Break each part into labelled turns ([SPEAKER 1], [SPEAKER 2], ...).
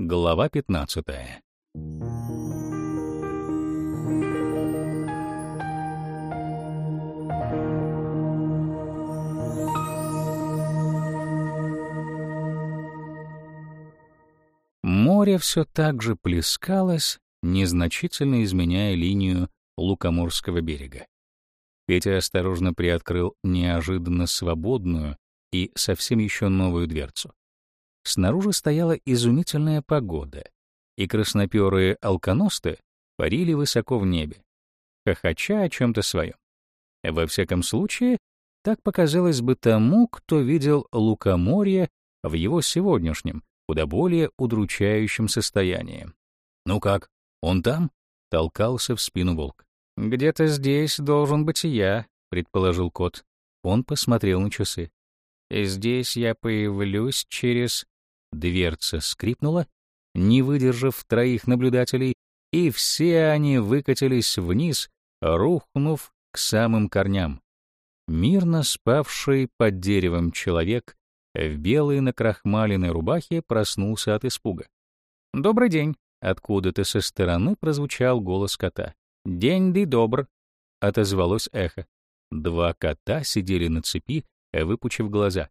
[SPEAKER 1] Глава 15. Море все так же плескалось, незначительно изменяя линию Лукоморского берега. Петя осторожно приоткрыл неожиданно свободную и совсем еще новую дверцу. Снаружи стояла изумительная погода, и красноперые алконосты парили высоко в небе, хохоча о чем-то своем. Во всяком случае, так показалось бы тому, кто видел лукоморье в его сегодняшнем, куда более удручающем состоянии. «Ну как, он там?» — толкался в спину волк. «Где-то здесь должен быть и я», — предположил кот. Он посмотрел на часы. «И здесь я появлюсь через...» Дверца скрипнула, не выдержав троих наблюдателей, и все они выкатились вниз, рухнув к самым корням. Мирно спавший под деревом человек в белой накрахмаленной рубахе проснулся от испуга. «Добрый день!» — откуда-то со стороны прозвучал голос кота. «День ды добр!» — отозвалось эхо. Два кота сидели на цепи, выпучив глаза.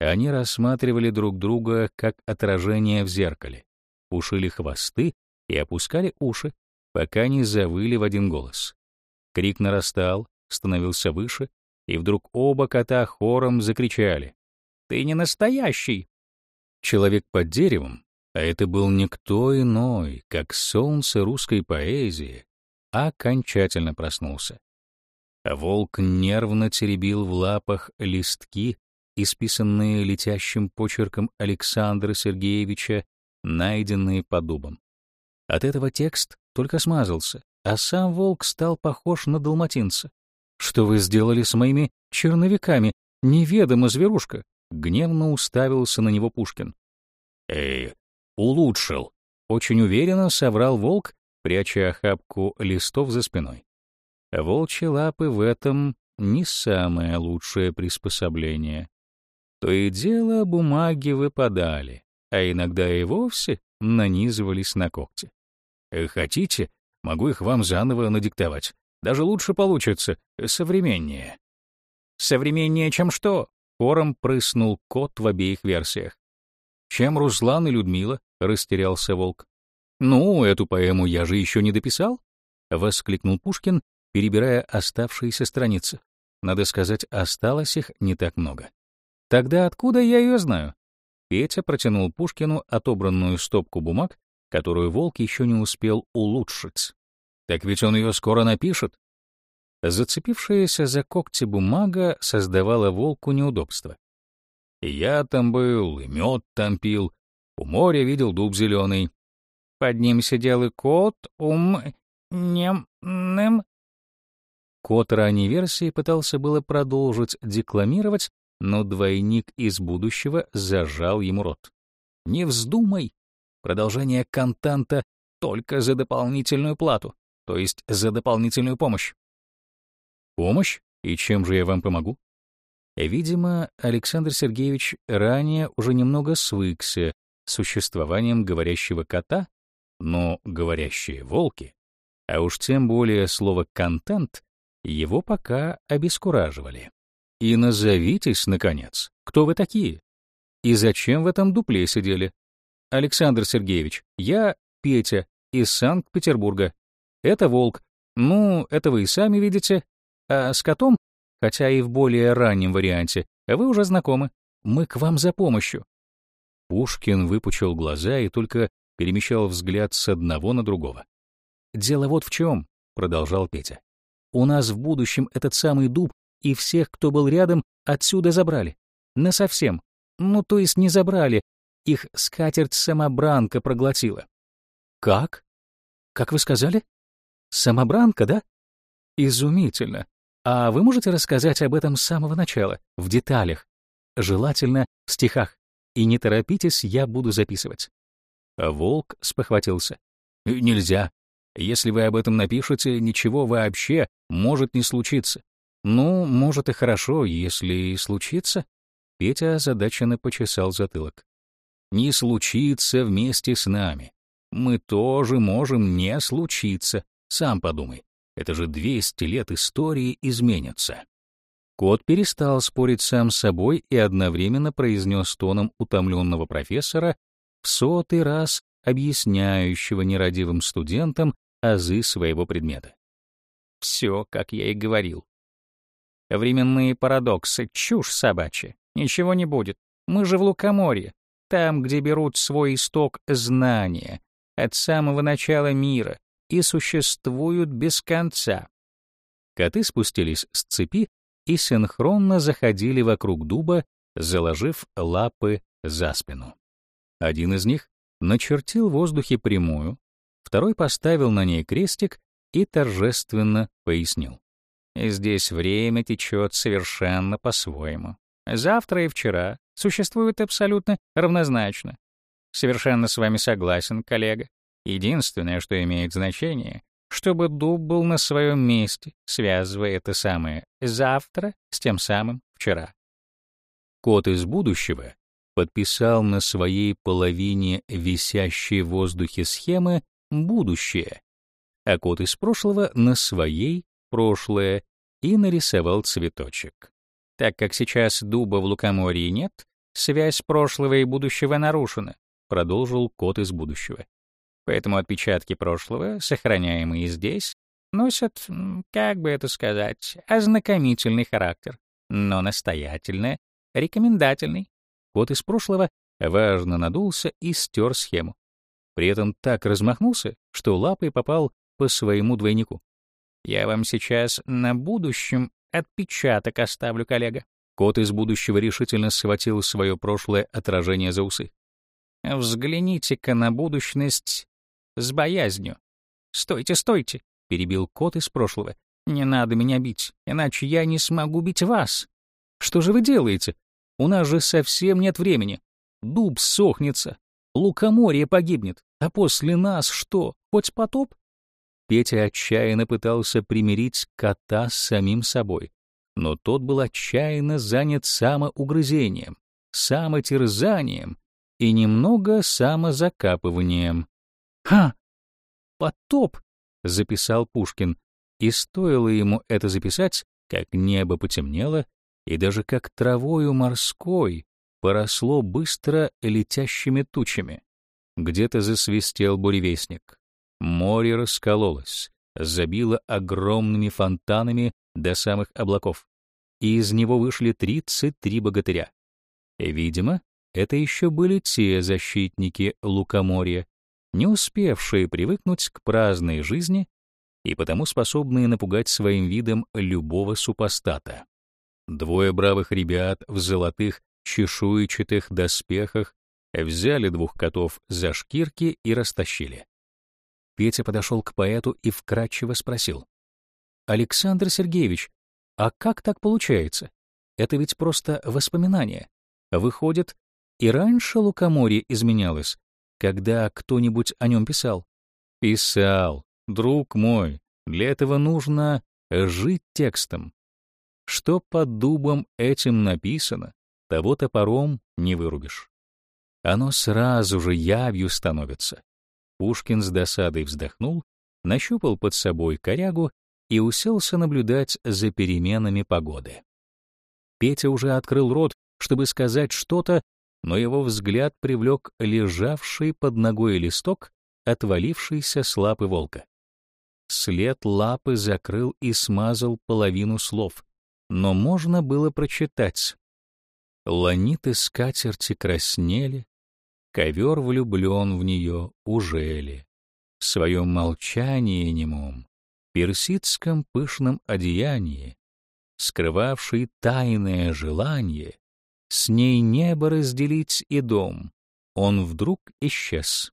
[SPEAKER 1] Они рассматривали друг друга как отражение в зеркале, пушили хвосты и опускали уши, пока не завыли в один голос. Крик нарастал, становился выше, и вдруг оба кота хором закричали. «Ты не настоящий!» Человек под деревом, а это был никто иной, как солнце русской поэзии, окончательно проснулся. Волк нервно теребил в лапах листки исписанные летящим почерком Александра Сергеевича, найденные по дубам. От этого текст только смазался, а сам волк стал похож на далматинца. «Что вы сделали с моими черновиками? Неведомо, зверушка!» Гневно уставился на него Пушкин. «Эй, улучшил!» Очень уверенно соврал волк, пряча охапку листов за спиной. Волчьи лапы в этом не самое лучшее приспособление. То и дело бумаги выпадали, а иногда и вовсе нанизывались на когти. Э, хотите, могу их вам заново надиктовать. Даже лучше получится, современнее. Современнее, чем что? Хором прыснул кот в обеих версиях. Чем Руслан и Людмила? Растерялся волк. Ну, эту поэму я же еще не дописал, воскликнул Пушкин, перебирая оставшиеся страницы. Надо сказать, осталось их не так много. Тогда откуда я ее знаю? Петя протянул Пушкину отобранную стопку бумаг, которую Волк еще не успел улучшить. Так ведь он ее скоро напишет. Зацепившаяся за когти бумага создавала Волку неудобства. я там был, и мед там пил, у моря видел дуб зеленый. Под ним сидел и кот ум... немным. Кот ранней версии пытался было продолжить декламировать, но двойник из будущего зажал ему рот. «Не вздумай!» Продолжение контанта только за дополнительную плату, то есть за дополнительную помощь. Помощь? И чем же я вам помогу? Видимо, Александр Сергеевич ранее уже немного свыкся с существованием говорящего кота, но говорящие волки, а уж тем более слово «контент» его пока обескураживали. И назовитесь, наконец, кто вы такие? И зачем в этом дупле сидели? Александр Сергеевич, я Петя из Санкт-Петербурга. Это волк. Ну, это вы и сами видите. А с котом, хотя и в более раннем варианте, вы уже знакомы. Мы к вам за помощью. Пушкин выпучил глаза и только перемещал взгляд с одного на другого. «Дело вот в чем», — продолжал Петя. «У нас в будущем этот самый дуб и всех, кто был рядом, отсюда забрали. Насовсем. Ну, то есть не забрали, их скатерть-самобранка проглотила. Как? Как вы сказали? Самобранка, да? Изумительно. А вы можете рассказать об этом с самого начала, в деталях? Желательно в стихах. И не торопитесь, я буду записывать. Волк спохватился. Нельзя. Если вы об этом напишете, ничего вообще может не случиться. Ну, может и хорошо, если и случится. Петя озадаченно почесал затылок. не случится вместе с нами. Мы тоже можем не случиться. Сам подумай, это же 200 лет истории изменятся. Кот перестал спорить сам с собой и одновременно произнес тоном утомленного профессора в сотый раз объясняющего нерадивым студентам азы своего предмета. Все, как я и говорил. Временные парадоксы, чушь собачья. Ничего не будет. Мы же в Лукоморье, там, где берут свой исток знания, от самого начала мира, и существуют без конца. Коты спустились с цепи и синхронно заходили вокруг дуба, заложив лапы за спину. Один из них начертил в воздухе прямую, второй поставил на ней крестик и торжественно пояснил. Здесь время течет совершенно по-своему. Завтра и вчера существуют абсолютно равнозначно. Совершенно с вами согласен, коллега. Единственное, что имеет значение, чтобы дуб был на своем месте, связывая это самое «завтра» с тем самым «вчера». Кот из будущего подписал на своей половине висящей в воздухе схемы «будущее», а кот из прошлого — на своей «прошлое» и нарисовал цветочек. Так как сейчас дуба в Лукоморье нет, связь прошлого и будущего нарушена, продолжил кот из будущего. Поэтому отпечатки прошлого, сохраняемые здесь, носят, как бы это сказать, ознакомительный характер, но настоятельно рекомендательный. Кот из прошлого важно надулся и стер схему. При этом так размахнулся, что лапой попал по своему двойнику. Я вам сейчас на будущем отпечаток оставлю, коллега. Кот из будущего решительно схватил свое прошлое отражение за усы. Взгляните-ка на будущность с боязнью. «Стойте, стойте!» — перебил кот из прошлого. «Не надо меня бить, иначе я не смогу бить вас. Что же вы делаете? У нас же совсем нет времени. Дуб сохнется, лукоморье погибнет, а после нас что, хоть потоп?» Петя отчаянно пытался примирить кота с самим собой, но тот был отчаянно занят самоугрызением, самотерзанием и немного самозакапыванием. «Ха! Потоп!» — записал Пушкин, и стоило ему это записать, как небо потемнело, и даже как травою морской поросло быстро летящими тучами. Где-то засвистел буревестник. Море раскололось, забило огромными фонтанами до самых облаков, и из него вышли 33 богатыря. Видимо, это еще были те защитники лукоморья, не успевшие привыкнуть к праздной жизни и потому способные напугать своим видом любого супостата. Двое бравых ребят в золотых чешуйчатых доспехах взяли двух котов за шкирки и растащили. Петя подошел к поэту и вкратчиво спросил. «Александр Сергеевич, а как так получается? Это ведь просто воспоминание. Выходит, и раньше лукоморье изменялось, когда кто-нибудь о нем писал? Писал, друг мой. Для этого нужно жить текстом. Что под дубом этим написано, того топором не вырубишь. Оно сразу же явью становится. Пушкин с досадой вздохнул, нащупал под собой корягу и уселся наблюдать за переменами погоды. Петя уже открыл рот, чтобы сказать что-то, но его взгляд привлек лежавший под ногой листок, отвалившийся с лапы волка. След лапы закрыл и смазал половину слов, но можно было прочитать. Ланиты скатерти краснели, ковер влюблен в нее ужели. В своем молчании немом, персидском пышном одеянии, скрывавший тайное желание, с ней небо разделить и дом. Он вдруг исчез.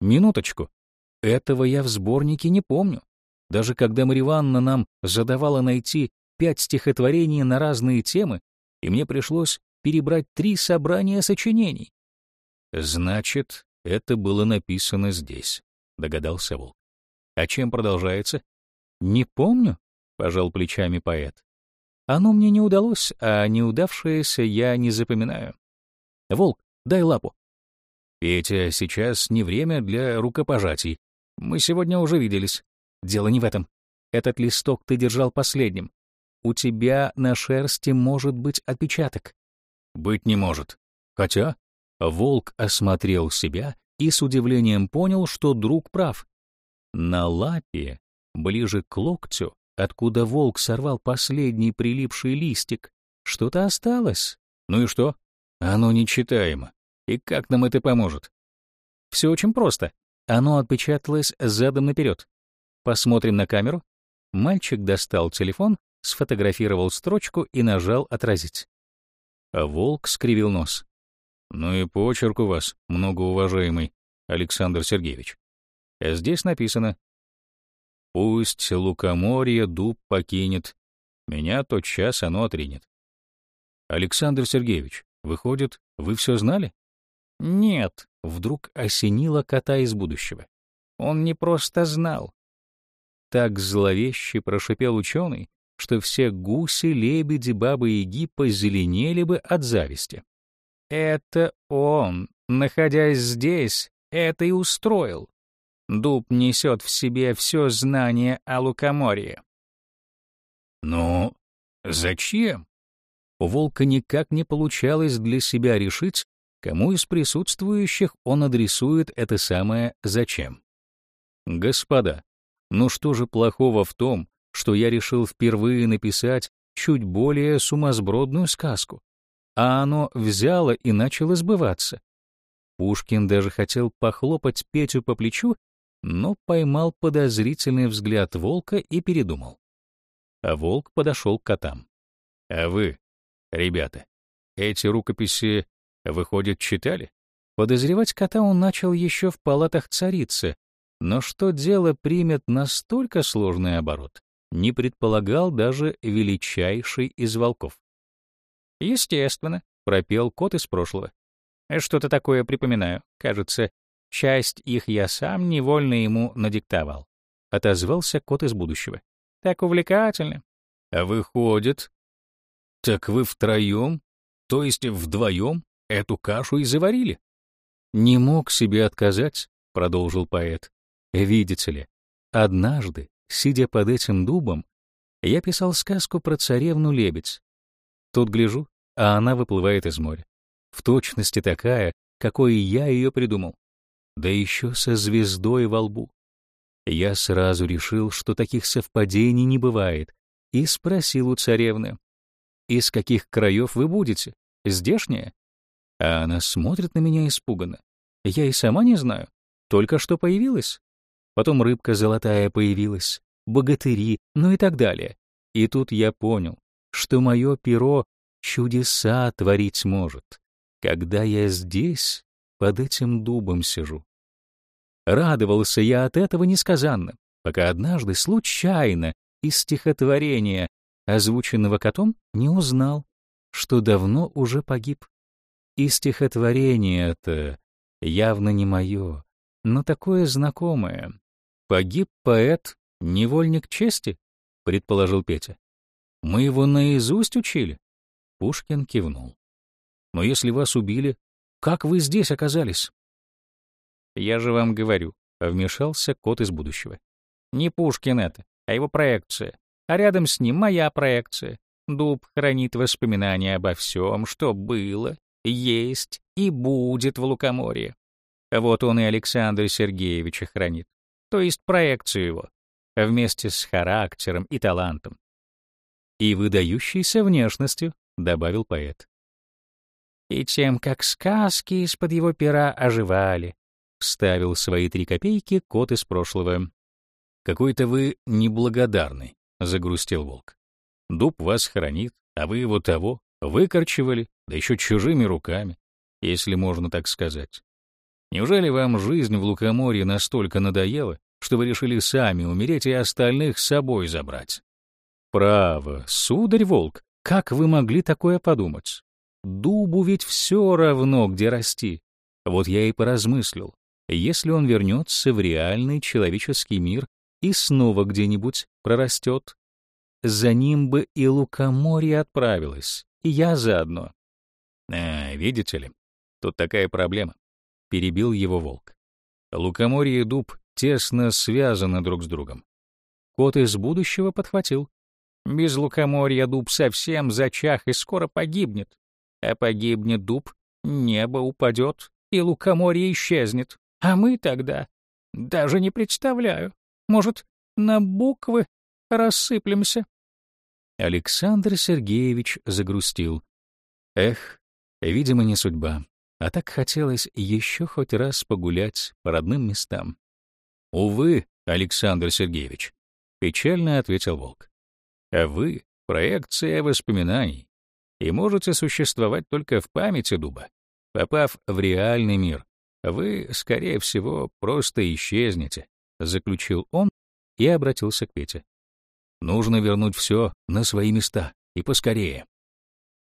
[SPEAKER 1] Минуточку. Этого я в сборнике не помню. Даже когда Марья Ивановна нам задавала найти пять стихотворений на разные темы, и мне пришлось перебрать три собрания сочинений. Значит, это было написано здесь, догадался Волк. А чем продолжается? Не помню, пожал плечами поэт. Оно мне не удалось, а неудавшееся я не запоминаю. Волк, дай лапу. Петя, сейчас не время для рукопожатий. Мы сегодня уже виделись. Дело не в этом. Этот листок ты держал последним. У тебя на шерсти может быть отпечаток. Быть не может. Хотя волк осмотрел себя и с удивлением понял, что друг прав. На лапе, ближе к локтю, откуда волк сорвал последний прилипший листик, что-то осталось. Ну и что? Оно нечитаемо. И как нам это поможет? Все очень просто. Оно отпечаталось задом наперед. Посмотрим на камеру. Мальчик достал телефон, сфотографировал строчку и нажал «Отразить». Волк скривил нос. «Ну и почерк у вас, многоуважаемый Александр Сергеевич. А здесь написано «Пусть лукоморье дуб покинет, меня тот час оно отринет». Александр Сергеевич, выходит, вы все знали? Нет, вдруг осенило кота из будущего. Он не просто знал. Так зловеще прошипел ученый, что все гуси, лебеди, бабы и яги позеленели бы от зависти. Это он, находясь здесь, это и устроил. Дуб несет в себе все знание о лукоморье. Но зачем? У волка никак не получалось для себя решить, кому из присутствующих он адресует это самое «зачем». Господа, ну что же плохого в том, что я решил впервые написать чуть более сумасбродную сказку, а оно взяло и начало сбываться? Пушкин даже хотел похлопать Петю по плечу, но поймал подозрительный взгляд волка и передумал. А волк подошел к котам. «А вы, ребята, эти рукописи Выходит, читали? Подозревать кота он начал еще в палатах царицы, но что дело примет настолько сложный оборот, не предполагал даже величайший из волков. «Естественно», — пропел кот из прошлого. «Что-то такое припоминаю. Кажется, часть их я сам невольно ему надиктовал». Отозвался кот из будущего. «Так увлекательно». «А выходит...» «Так вы втроем? То есть вдвоем?» Эту кашу и заварили. Не мог себе отказать, продолжил поэт. Видите ли, однажды, сидя под этим дубом, я писал сказку про царевну-лебедь. Тут гляжу, а она выплывает из моря. В точности такая, какой я ее придумал. Да еще со звездой во лбу. Я сразу решил, что таких совпадений не бывает, и спросил у царевны, «Из каких краев вы будете? Здешняя?» А она смотрит на меня испуганно. Я и сама не знаю. Только что появилась. Потом рыбка золотая появилась, богатыри, ну и так далее. И тут я понял, что мое перо чудеса творить может, когда я здесь, под этим дубом сижу. Радовался я от этого несказанно, пока однажды случайно из стихотворения, озвученного котом, не узнал, что давно уже погиб. И стихотворение это явно не мое, но такое знакомое. Погиб поэт, невольник чести, предположил Петя. Мы его наизусть учили. Пушкин кивнул. Но если вас убили, как вы здесь оказались? Я же вам говорю, вмешался кот из будущего. Не Пушкин это, а его проекция. А рядом с ним моя проекция. Дуб хранит воспоминания обо всем, что было есть и будет в Лукоморье. Вот он и Александра Сергеевича хранит, то есть проекцию его, вместе с характером и талантом. И выдающейся внешностью, добавил поэт. И тем, как сказки из-под его пера оживали, вставил свои три копейки кот из прошлого. «Какой-то вы неблагодарный», — загрустил волк. «Дуб вас хранит, а вы его того, Выкорчевали, да еще чужими руками, если можно так сказать. Неужели вам жизнь в Лукоморье настолько надоела, что вы решили сами умереть и остальных с собой забрать? Право, сударь волк, как вы могли такое подумать? Дубу ведь все равно, где расти. Вот я и поразмыслил. Если он вернется в реальный человеческий мир и снова где-нибудь прорастет, за ним бы и Лукоморье отправилось и я заодно. А, видите ли, тут такая проблема. — перебил его волк. Лукоморье и дуб тесно связаны друг с другом. Кот из будущего подхватил. Без лукоморья дуб совсем зачах и скоро погибнет. А погибнет дуб, небо упадет, и лукоморье исчезнет. А мы тогда... Даже не представляю. Может, на буквы рассыплемся. Александр Сергеевич загрустил. Эх, видимо, не судьба. А так хотелось еще хоть раз погулять по родным местам. «Увы, Александр Сергеевич», — печально ответил Волк. «А вы — проекция воспоминаний, и можете существовать только в памяти дуба. Попав в реальный мир, вы, скорее всего, просто исчезнете», — заключил он и обратился к Пете. «Нужно вернуть все на свои места, и поскорее.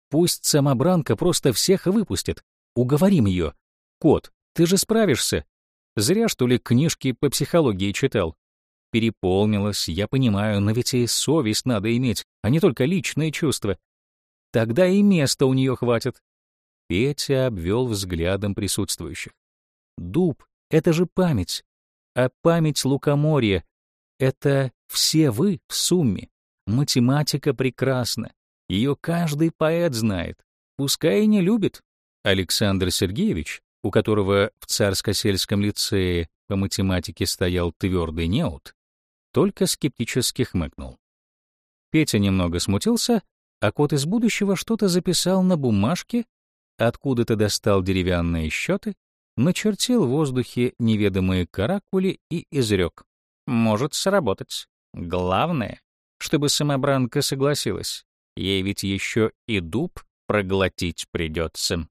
[SPEAKER 1] Пусть самобранка просто всех выпустит. Уговорим ее. Кот, ты же справишься. Зря, что ли, книжки по психологии читал. Переполнилась, я понимаю, но ведь и совесть надо иметь, а не только личные чувства. Тогда и места у нее хватит. Петя обвел взглядом присутствующих. Дуб — это же память. А память лукоморья — это все вы в сумме. Математика прекрасна. Ее каждый поэт знает. Пускай и не любит. Александр Сергеевич, у которого в царско-сельском лицее по математике стоял твердый неуд, только скептически хмыкнул. Петя немного смутился, а кот из будущего что-то записал на бумажке, откуда-то достал деревянные счеты, начертил в воздухе неведомые каракули и изрек. «Может сработать. Главное, чтобы самобранка согласилась. Ей ведь еще и дуб проглотить придется».